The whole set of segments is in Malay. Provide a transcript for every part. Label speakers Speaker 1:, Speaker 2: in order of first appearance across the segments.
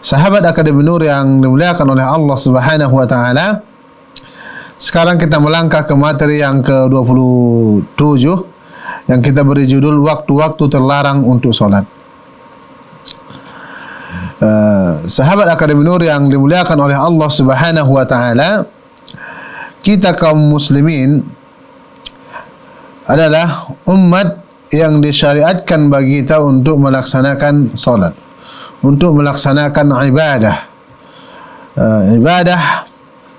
Speaker 1: Sahabat Akademi Nur yang dimuliakan oleh Allah Subhanahu wa taala. Sekarang kita melangkah ke materi yang ke-27 yang kita beri judul waktu-waktu terlarang untuk salat. Uh, sahabat Akademi Nur yang dimuliakan oleh Allah Subhanahu wa taala, kita kaum muslimin adalah umat yang disyariatkan bagi kita untuk melaksanakan salat untuk melaksanakan ibadah. Uh, ibadah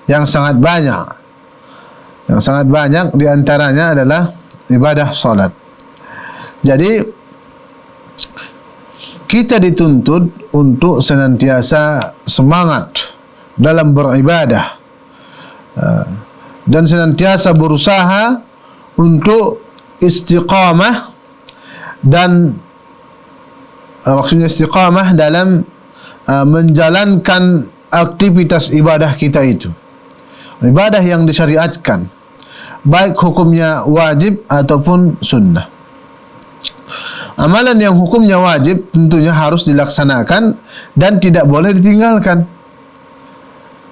Speaker 1: yang sangat banyak. Yang sangat banyak diantaranya adalah ibadah salat jadi kita dituntut untuk senantiasa semangat dalam beribadah. Uh, dan senantiasa berusaha untuk istiqamah dan uh, maksudnya istiqamah dalam uh, menjalankan aktivitas ibadah kita itu. Ibadah yang disyariatkan baik hukumnya wajib ataupun sunnah. Amalan yang hukumnya wajib tentunya harus dilaksanakan dan tidak boleh ditinggalkan.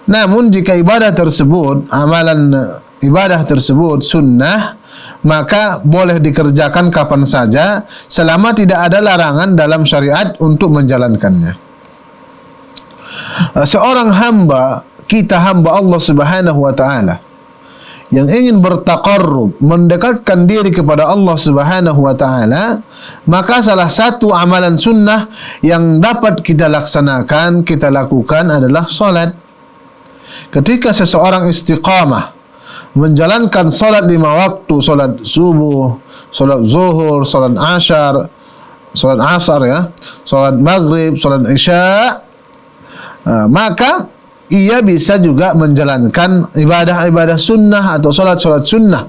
Speaker 1: Namun jika ibadah tersebut, amalan uh, ibadah tersebut sunnah, maka boleh dikerjakan kapan saja selama tidak ada larangan dalam syariat untuk menjalankannya. Uh, seorang hamba, kita hamba Allah Subhanahu wa taala yang ingin bertaqarrub, mendekatkan diri kepada Allah Subhanahu wa taala, maka salah satu amalan sunnah yang dapat kita laksanakan, kita lakukan adalah salat. Ketika seseorang istiqamah menjalankan solat lima waktu, solat subuh, solat zuhur, solat ashar, solat asar ya, solat maghrib, solat isya, uh, maka ia bisa juga menjalankan ibadah-ibadah sunnah atau solat-solat sunnah,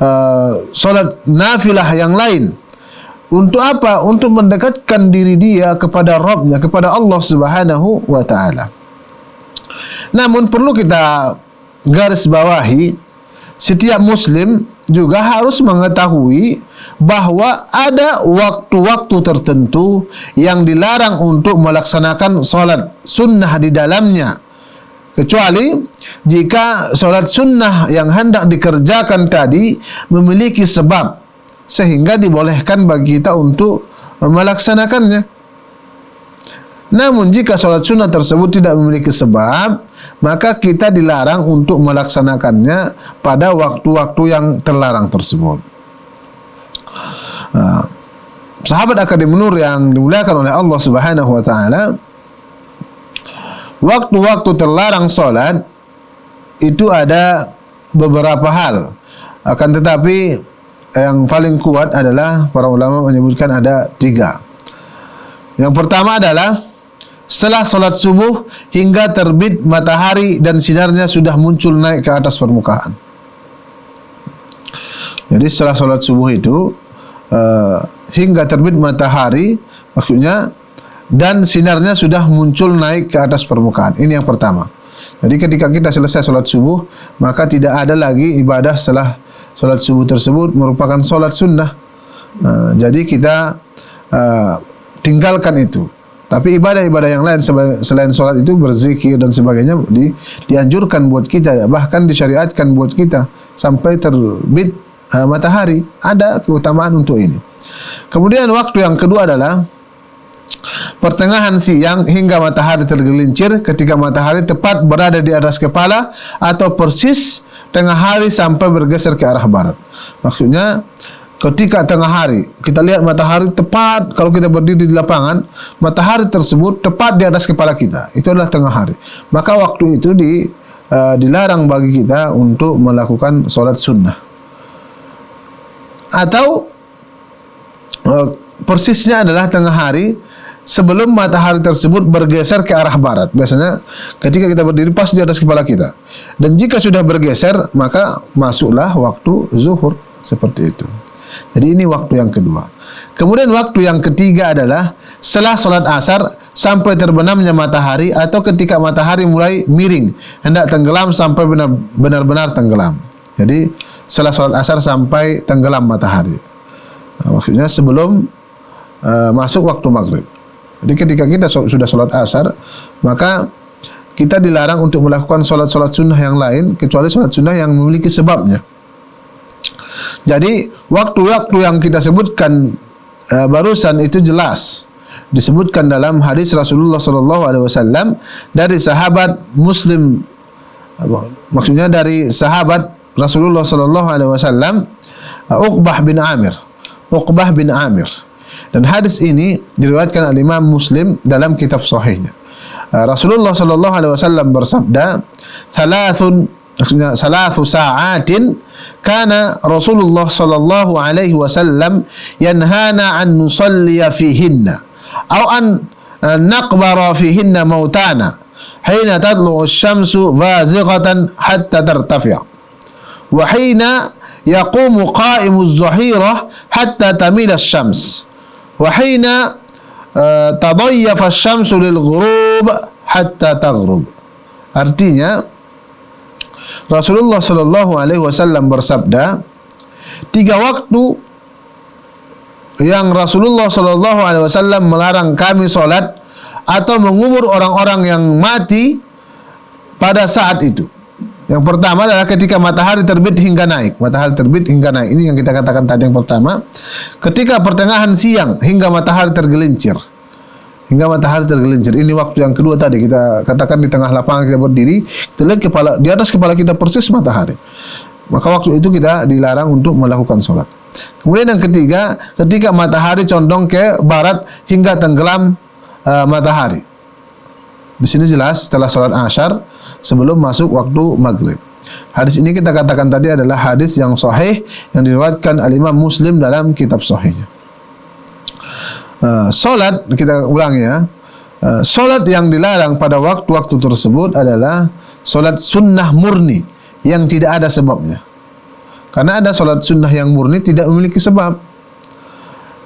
Speaker 1: uh, solat nafilah yang lain. Untuk apa? Untuk mendekatkan diri dia kepada Rabbnya, kepada Allah Subhanahu wa taala. Namun perlu kita garis bawahi setiap muslim juga harus mengetahui bahawa ada waktu-waktu tertentu yang dilarang untuk melaksanakan solat sunnah di dalamnya. Kecuali jika solat sunnah yang hendak dikerjakan tadi memiliki sebab sehingga dibolehkan bagi kita untuk melaksanakannya namun jika solat sunnah tersebut tidak memiliki sebab maka kita dilarang untuk melaksanakannya pada waktu-waktu yang terlarang tersebut. Uh, sahabat Akademi Nur yang dimuliakan oleh Allah Subhanahu wa taala waktu-waktu terlarang salat itu ada beberapa hal akan tetapi yang paling kuat adalah para ulama menyebutkan ada tiga yang pertama adalah setelah solat subuh hingga terbit matahari dan sinarnya sudah muncul naik ke atas permukaan. Jadi setelah solat subuh itu uh, hingga terbit matahari maksudnya dan sinarnya sudah muncul naik ke atas permukaan. Ini yang pertama. Jadi ketika kita selesai solat subuh maka tidak ada lagi ibadah setelah solat subuh tersebut merupakan solat sunnah. Uh, jadi kita uh, tinggalkan itu. Tapi ibadah-ibadah yang lain selain sholat itu berzikir dan sebagainya di, dianjurkan buat kita bahkan disyariatkan buat kita sampai terbit uh, matahari ada keutamaan untuk ini. Kemudian waktu yang kedua adalah pertengahan siang hingga matahari tergelincir ketika matahari tepat berada di atas kepala atau persis tengah hari sampai bergeser ke arah barat. Maksudnya ketika tengah hari kita lihat matahari tepat kalau kita berdiri di lapangan matahari tersebut tepat di atas kepala kita itu adalah tengah hari maka waktu itu di uh, dilarang bagi kita untuk melakukan solat sunnah atau uh, persisnya adalah tengah hari sebelum matahari tersebut bergeser ke arah barat. Biasanya ketika kita berdiri pas di atas kepala kita. Dan jika sudah bergeser, maka masuklah waktu zuhur seperti itu. Jadi ini waktu yang kedua. Kemudian waktu yang ketiga adalah setelah solat asar sampai terbenamnya matahari atau ketika matahari mulai miring hendak tenggelam sampai benar-benar tenggelam. Jadi setelah solat asar sampai tenggelam matahari. Nah, maksudnya sebelum uh, masuk waktu maghrib. Jadi ketika kita sudah solat asar maka kita dilarang untuk melakukan solat-solat sunnah yang lain kecuali solat sunnah yang memiliki sebabnya. Jadi waktu-waktu yang kita sebutkan uh, barusan itu jelas. Disebutkan dalam hadis Rasulullah sallallahu alaihi wasallam dari sahabat Muslim maksudnya dari sahabat Rasulullah sallallahu alaihi wasallam Uqbah bin Amir. Uqbah bin Amir. Dan hadis ini diriwayatkan oleh Imam Muslim dalam kitab sahihnya. Uh, Rasulullah sallallahu alaihi wasallam bersabda thalathun maksudnya salatu sa'atin كان رسول الله صلى الله عليه وسلم ينهانا أن نصلي فيهن أو أن نقبر فيهن موتانا حين تطلع الشمس فازغة حتى ترتفع وحين يقوم قائم الظهيرة حتى تميل الشمس وحين آه، تضيف الشمس للغروب حتى تغرب. Artinya Rasulullah sallallahu alaihi wasallam bersabda tiga waktu yang Rasulullah sallallahu alaihi wasallam melarang kami salat atau mengumur orang-orang yang mati pada saat itu. Yang pertama adalah ketika matahari terbit hingga naik. Matahari terbit hingga naik. Ini yang kita katakan tadi yang pertama. Ketika pertengahan siang hingga matahari tergelincir hingga matahari tergelincir. Ini waktu yang kedua tadi kita katakan di tengah lapangan kita berdiri, kita lihat kepala di atas kepala kita persis matahari. Maka waktu itu kita dilarang untuk melakukan solat. Kemudian yang ketiga, ketika matahari condong ke barat hingga tenggelam uh, matahari. Di sini jelas setelah solat asyar sebelum masuk waktu maghrib. Hadis ini kita katakan tadi adalah hadis yang sahih yang diriwayatkan al Imam Muslim dalam kitab sahihnya. Uh, solat kita ulangi ya. Uh, solat yang dilarang pada waktu-waktu tersebut adalah solat sunnah murni yang tidak ada sebabnya. Karena ada solat sunnah yang murni tidak memiliki sebab.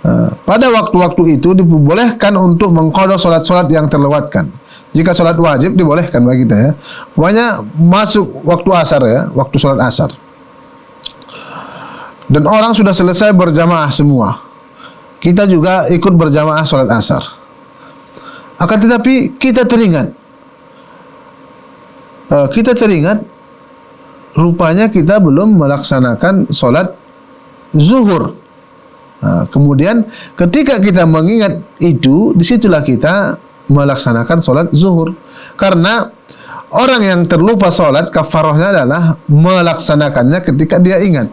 Speaker 1: Uh, pada waktu-waktu itu dibolehkan untuk mengkodok solat-solat yang terlewatkan. Jika solat wajib dibolehkan bagi kita ya. Pokoknya masuk waktu asar ya, waktu solat asar. Dan orang sudah selesai berjamaah semua kita juga ikut berjamaah solat asar. Akan tetapi kita teringat, uh, kita teringat, rupanya kita belum melaksanakan solat zuhur. Uh, kemudian ketika kita mengingat itu, disitulah kita melaksanakan solat zuhur. Karena orang yang terlupa solat kafarohnya adalah melaksanakannya ketika dia ingat.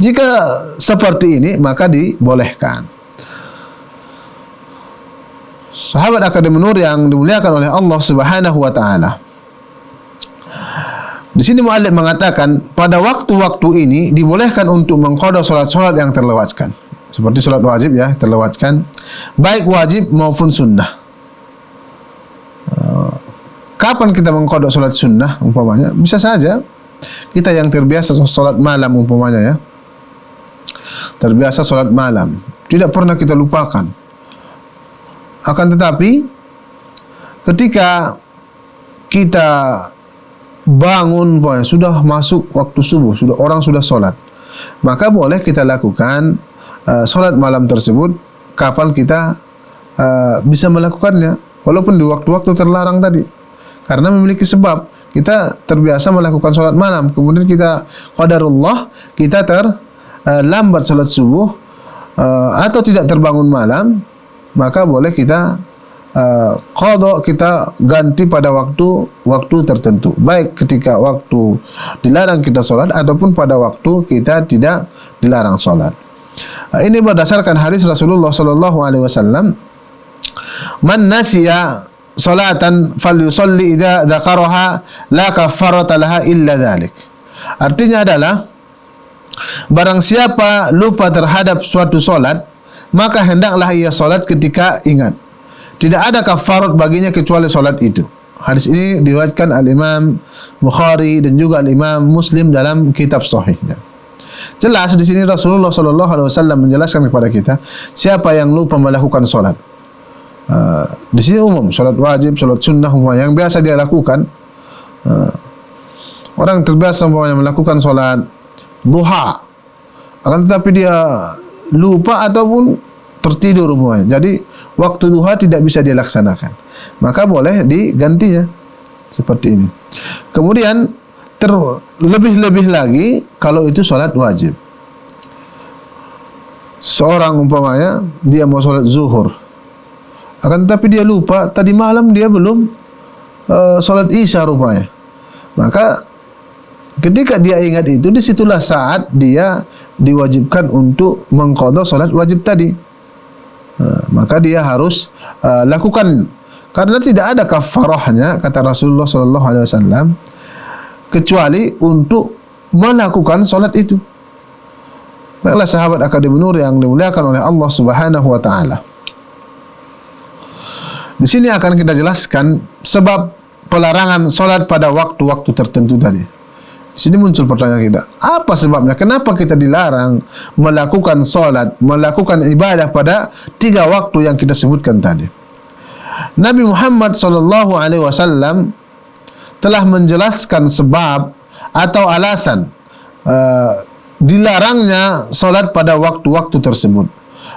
Speaker 1: Jika seperti ini maka dibolehkan. Sahabat Akademi Nur yang dimuliakan oleh Allah Subhanahu wa taala. Di sini muallif mengatakan pada waktu-waktu ini dibolehkan untuk mengqada salat-salat yang terlewatkan. Seperti salat wajib ya, terlewatkan baik wajib maupun sunnah. Kapan kita mengqada salat sunnah umpamanya? Bisa saja kita yang terbiasa salat malam umpamanya ya terbiasa solat malam. Tidak pernah kita lupakan. Akan tetapi ketika kita bangun boy, sudah masuk waktu subuh sudah orang sudah solat maka boleh kita lakukan uh, solat malam tersebut kapan kita uh, bisa melakukannya. Walaupun di waktu-waktu terlarang tadi. Karena memiliki sebab kita terbiasa melakukan solat malam. Kemudian kita qadarullah kita ter uh, lambat salat subuh uh, atau tidak terbangun malam maka boleh kita uh, qada kita ganti pada waktu waktu tertentu. Baik ketika waktu dilarang kita salat ataupun pada waktu kita tidak dilarang salat uh, ini berdasarkan hadis Rasulullah sallallahu alaihi wasallam man nasiya salatan falyusalli idza dzakaraha la kaffarata laha illa dzalik artinya adalah Barang siapa lupa terhadap suatu solat, maka hendaklah ia solat ketika ingat. Tidak ada kafarat baginya kecuali solat itu. Hadis ini diriwayatkan al-Imam Bukhari dan juga al-Imam Muslim dalam kitab sahihnya. Jelas di sini Rasulullah sallallahu alaihi wasallam menjelaskan kepada kita siapa yang lupa melakukan solat. Uh, di sini umum solat wajib, solat sunnah umum yang biasa dia lakukan. Uh, orang terbiasa umpamanya melakukan solat duha. Akan tetapi dia lupa ataupun tertidur umpamanya. Jadi waktu duha tidak bisa dia laksanakan. Maka boleh digantinya seperti ini. Kemudian terlebih-lebih lagi kalau itu sholat wajib. Seorang umpamanya dia mau sholat zuhur, akan tapi dia lupa tadi malam dia belum uh, sholat isya rupanya. Maka ketika dia ingat itu disitulah saat dia diwajibkan untuk mengkodok sholat wajib tadi. Uh, maka dia harus uh, lakukan karena tidak ada kafarahnya kata Rasulullah Sallallahu Alaihi Wasallam kecuali untuk melakukan solat itu. Baiklah sahabat Akademi Nur yang dimuliakan oleh Allah Subhanahu wa taala. Di sini akan kita jelaskan sebab pelarangan solat pada waktu-waktu tertentu tadi. Sini muncul pertanyaan kita, apa sebabnya? Kenapa kita dilarang melakukan solat, melakukan ibadah pada tiga waktu yang kita sebutkan tadi? Nabi Muhammad sallallahu alaihi wasallam telah menjelaskan sebab atau alasan uh, dilarangnya solat pada waktu-waktu tersebut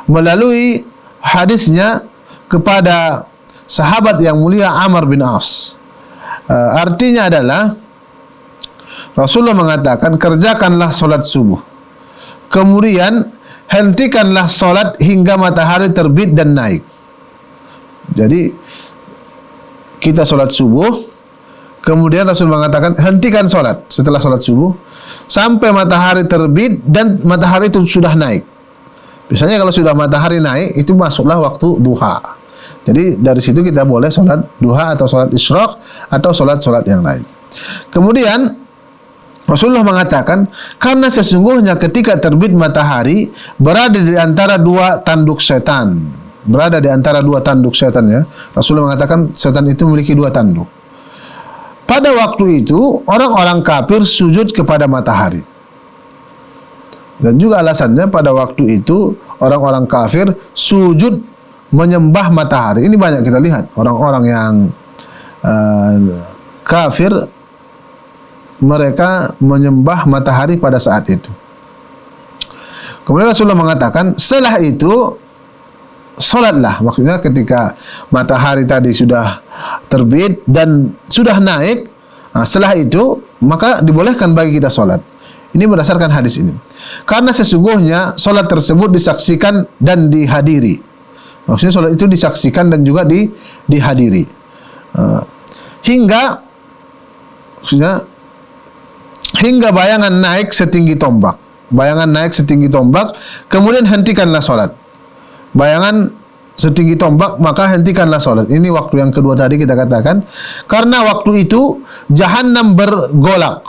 Speaker 1: melalui hadisnya kepada sahabat yang mulia Amr bin As. Uh, artinya adalah Rasulullah mengatakan kerjakanlah solat subuh. Kemudian hentikanlah solat hingga matahari terbit dan naik. Jadi kita solat subuh, Kemudian Rasul mengatakan hentikan solat setelah solat subuh sampai matahari terbit dan matahari itu sudah naik. Biasanya kalau sudah matahari naik itu masuklah waktu duha. Jadi dari situ kita boleh solat duha atau solat isyraq atau solat-solat yang lain. Kemudian Rasulullah mengatakan karena sesungguhnya ketika terbit matahari berada di antara dua tanduk setan berada di antara dua tanduk setan ya Rasulullah mengatakan setan itu memiliki dua tanduk pada waktu itu orang-orang kafir sujud kepada matahari. Dan juga alasannya pada waktu itu orang-orang kafir sujud menyembah matahari. Ini banyak kita lihat orang-orang yang uh, kafir mereka menyembah matahari pada saat itu. Kemudian Rasulullah mengatakan setelah itu solatlah. Maksudnya ketika matahari tadi sudah terbit dan sudah naik nah, setelah itu maka dibolehkan bagi kita solat. Ini berdasarkan hadis ini. Karena sesungguhnya solat tersebut disaksikan dan dihadiri. Maksudnya solat itu disaksikan dan juga di, dihadiri. Uh, hingga maksudnya hingga bayangan naik setinggi tombak. Bayangan naik setinggi tombak kemudian hentikanlah solat. Bayangan setinggi tombak maka hentikanlah solat. Ini waktu yang kedua tadi kita katakan. Karena waktu itu jahanam bergolak.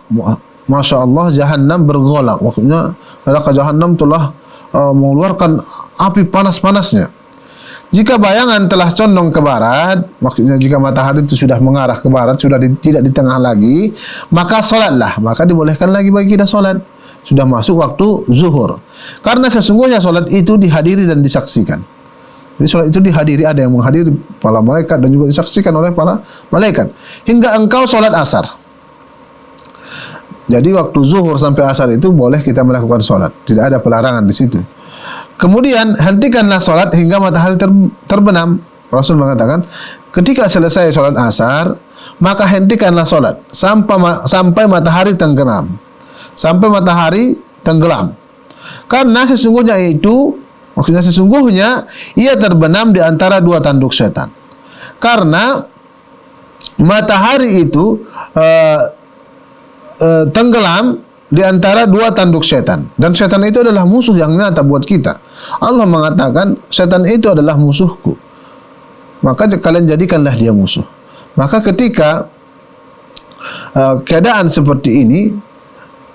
Speaker 1: Masya Allah jahanam bergolak. Maksudnya neraka jahanam telah uh, mengeluarkan api panas-panasnya jika bayangan telah condong ke barat maksudnya jika matahari itu sudah mengarah ke barat sudah di, tidak di tengah lagi maka solatlah maka dibolehkan lagi bagi kita solat sudah masuk waktu zuhur. Karena sesungguhnya solat itu dihadiri dan disaksikan. Jadi solat itu dihadiri ada yang menghadiri para malaikat dan juga disaksikan oleh para malaikat. Hingga engkau solat asar. Jadi waktu zuhur sampai asar itu boleh kita melakukan solat. Tidak ada pelarangan di situ. Kemudian hentikanlah solat hingga matahari ter terbenam. Rasul mengatakan, ketika selesai solat asar, maka hentikanlah solat sampai sampai matahari tenggelam sampai matahari tenggelam. Karena sesungguhnya itu, maksudnya sesungguhnya ia terbenam di antara dua tanduk setan. Karena matahari itu uh, uh, tenggelam di antara dua tanduk setan dan setan itu adalah musuh yang nyata buat kita. Allah mengatakan setan itu adalah musuhku. Maka kalian jadikanlah dia musuh. Maka ketika uh, keadaan seperti ini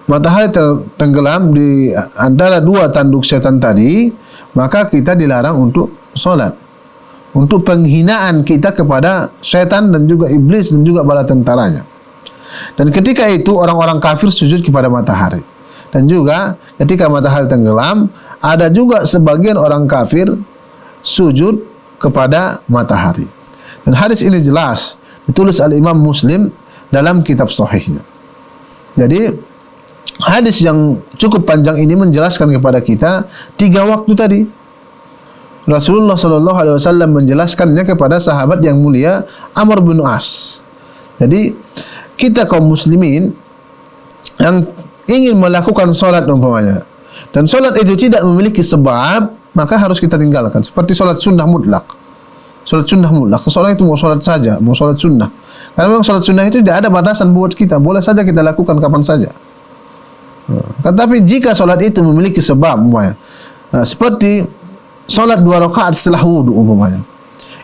Speaker 1: matahari tenggelam di antara dua tanduk setan tadi maka kita dilarang untuk solat untuk penghinaan kita kepada syaitan dan juga iblis dan juga bala tentaranya dan ketika itu orang-orang kafir sujud kepada matahari dan juga ketika matahari tenggelam ada juga sebagian orang kafir sujud kepada matahari dan hadis ini jelas ditulis oleh Imam Muslim dalam kitab sahihnya jadi hadis yang cukup panjang ini menjelaskan kepada kita tiga waktu tadi. Rasulullah sallallahu alaihi wasallam menjelaskannya kepada sahabat yang mulia Amr bin As. Jadi kita kaum muslimin yang ingin melakukan solat umpamanya. Dan solat itu tidak memiliki sebab maka harus kita tinggalkan. Seperti solat sunnah mutlak. Solat sunnah mutlak, solat itu mau solat saja, mau solat sunnah. Karena memang solat sunnah itu tidak ada batasan buat kita, boleh saja kita lakukan kapan saja. Tetapi jika solat itu memiliki sebab umpamanya, nah, seperti solat dua rakaat setelah wudhu umpamanya,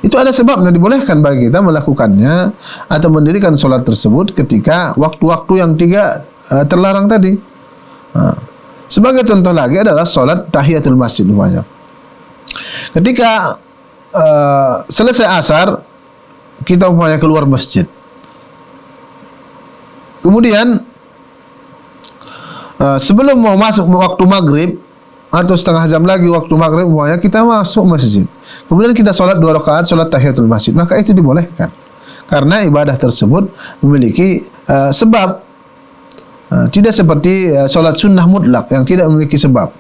Speaker 1: itu ada sebabnya dibolehkan bagi kita melakukannya atau mendirikan solat tersebut ketika waktu-waktu yang tiga uh, terlarang tadi. Nah, sebagai contoh lagi adalah solat tahiyatul masjid umpamanya. Ketika uh, selesai asar kita umpamanya keluar masjid. Kemudian Uh, sebelum mau masuk waktu maghrib atau setengah jam lagi waktu maghrib semuanya kita masuk masjid. Kemudian kita solat dua rakaat solat tahiyatul masjid. Maka itu dibolehkan. Karena ibadah tersebut memiliki uh, sebab. Uh, tidak seperti uh, solat sunnah mutlak yang tidak memiliki sebab.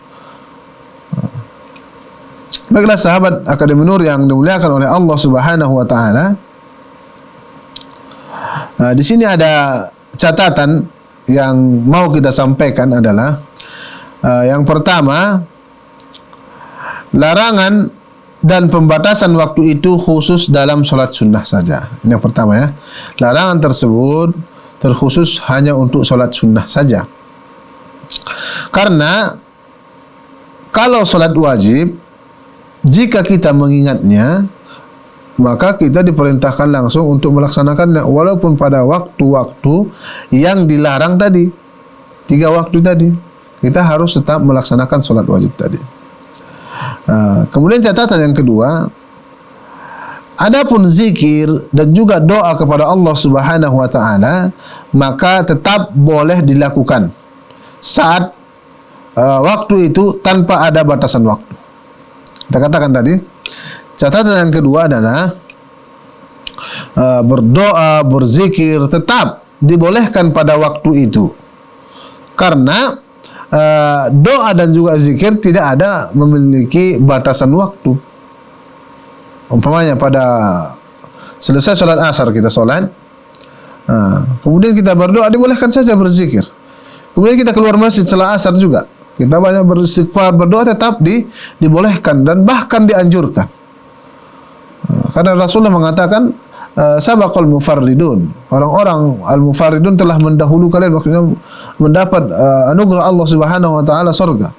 Speaker 1: Baiklah sahabat Akademi Nur yang dimuliakan oleh Allah Subhanahu wa taala. Uh, di sini ada catatan yang mau kita sampaikan adalah uh, yang pertama larangan dan pembatasan waktu itu khusus dalam solat sunnah saja. Ini yang pertama ya. Larangan tersebut terkhusus hanya untuk solat sunnah saja. Karena kalau solat wajib, jika kita mengingatnya, maka kita diperintahkan langsung untuk melaksanakannya walaupun pada waktu-waktu yang dilarang tadi tiga waktu tadi kita harus tetap melaksanakan solat wajib tadi uh, kemudian catatan yang kedua adapun zikir dan juga doa kepada Allah subhanahu wa ta'ala maka tetap boleh dilakukan saat uh, waktu itu tanpa ada batasan waktu kita katakan tadi Catatan yang kedua adalah uh, berdoa, berzikir tetap dibolehkan pada waktu itu. Karena uh, doa dan juga zikir tidak ada memiliki batasan waktu. Umpamanya pada selesai sholat asar kita sholat, uh, kemudian kita berdoa dibolehkan saja berzikir. Kemudian kita keluar masjid setelah asar juga. Kita banyak beristighfar, berdoa tetap di, dibolehkan dan bahkan dianjurkan. Karena Rasulullah mengatakan uh, sabaqal mufarridun. Orang-orang al-mufarridun telah mendahulu kalian maksudnya mendapat uh, anugerah Allah Subhanahu wa taala surga.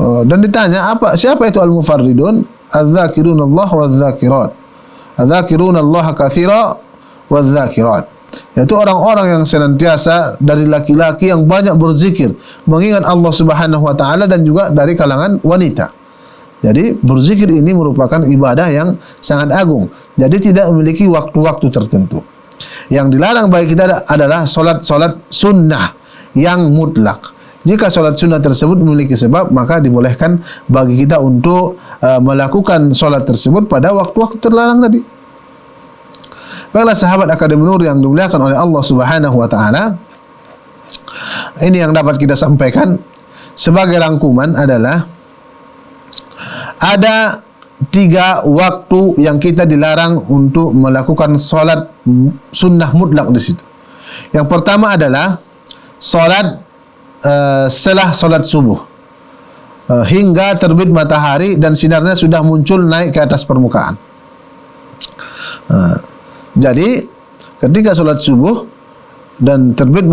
Speaker 1: Uh, dan ditanya apa siapa itu al-mufarridun? Adz-dzakirun Allah wa dzakirat Adz-dzakirun Allah katsira wa dzakirat Yaitu orang-orang yang senantiasa dari laki-laki yang banyak berzikir, mengingat Allah Subhanahu wa taala dan juga dari kalangan wanita. Jadi berzikir ini merupakan ibadah yang sangat agung. Jadi tidak memiliki waktu-waktu tertentu. Yang dilarang bagi kita adalah solat-solat sunnah yang mutlak. Jika solat sunnah tersebut memiliki sebab, maka dibolehkan bagi kita untuk uh, melakukan solat tersebut pada waktu-waktu terlarang tadi. Baiklah sahabat Akademi Nur yang dimuliakan oleh Allah Subhanahu wa taala. Ini yang dapat kita sampaikan sebagai rangkuman adalah ada tiga waktu yang kita dilarang untuk melakukan solat sunnah mutlak di situ. Yang pertama adalah solat uh, setelah solat subuh uh, hingga terbit matahari dan sinarnya sudah muncul naik ke atas permukaan. Uh, jadi ketika solat subuh dan terbit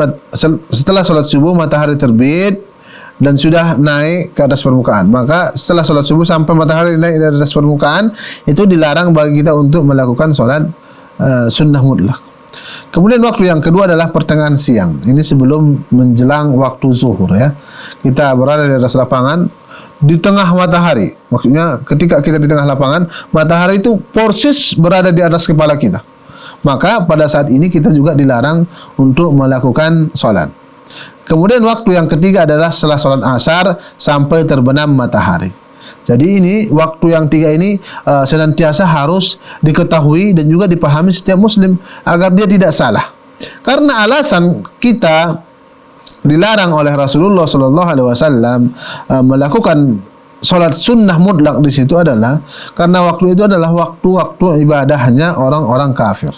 Speaker 1: setelah solat subuh matahari terbit dan sudah naik ke atas permukaan. Maka setelah solat subuh sampai matahari naik di atas permukaan, itu dilarang bagi kita untuk melakukan solat uh, sunnah mutlak. Kemudian waktu yang kedua adalah pertengahan siang. Ini sebelum menjelang waktu zuhur ya. Kita berada di atas lapangan, di tengah matahari. Maksudnya ketika kita di tengah lapangan, matahari itu persis berada di atas kepala kita. Maka pada saat ini kita juga dilarang untuk melakukan solat. Kemudian waktu yang ketiga adalah setelah solat asar sampai terbenam matahari. Jadi ini waktu yang tiga ini uh, senantiasa harus diketahui dan juga dipahami setiap muslim agar dia tidak salah. Karena alasan kita dilarang oleh Rasulullah sallallahu alaihi wasallam uh, melakukan solat sunnah mutlak di situ adalah karena waktu itu adalah waktu-waktu ibadahnya orang-orang kafir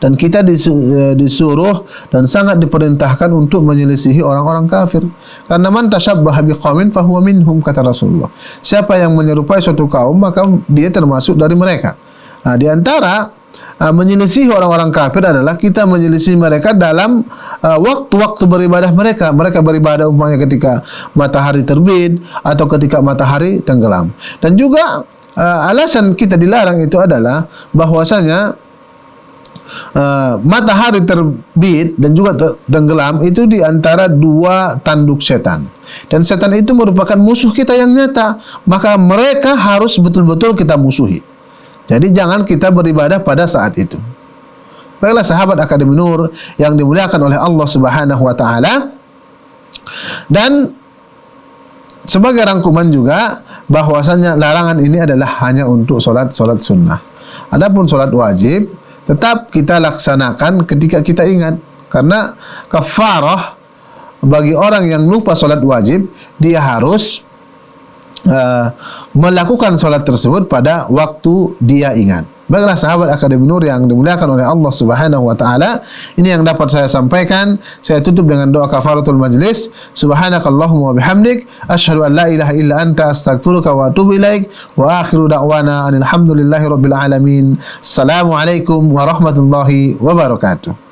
Speaker 1: dan kita uh, disuruh dan sangat diperintahkan untuk menyelisihi orang-orang kafir karena man tashabbaha biqaumin fahuwa minhum kata Rasulullah siapa yang menyerupai suatu kaum maka dia termasuk dari mereka nah di antara uh, menyelisih orang-orang kafir adalah kita menyelisih mereka dalam uh, waktu-waktu uh, beribadah mereka. Mereka beribadah umpamanya ketika matahari terbit atau ketika matahari tenggelam. Dan juga uh, alasan kita dilarang itu adalah bahwasanya uh, matahari terbit dan juga tenggelam itu di antara dua tanduk setan. Dan setan itu merupakan musuh kita yang nyata. Maka mereka harus betul-betul kita musuhi. Jadi jangan kita beribadah pada saat itu. Baiklah sahabat Akademi Nur yang dimuliakan oleh Allah Subhanahu wa taala. Dan sebagai rangkuman juga bahwasanya larangan ini adalah hanya untuk solat-solat sunnah. Adapun solat wajib tetap kita laksanakan ketika kita ingat karena kafarah bagi orang yang lupa solat wajib dia harus Uh, melakukan solat tersebut pada waktu dia ingat. Baiklah sahabat Akademi Nur yang dimuliakan oleh Allah Subhanahu wa taala, ini yang dapat saya sampaikan. Saya tutup dengan doa kafaratul majlis. Subhanakallahumma wa bihamdik, asyhadu an la ilaha illa anta astaghfiruka wa atubu ilaik. Wa akhiru da'wana alhamdulillahi rabbil alamin. Assalamualaikum warahmatullahi wabarakatuh.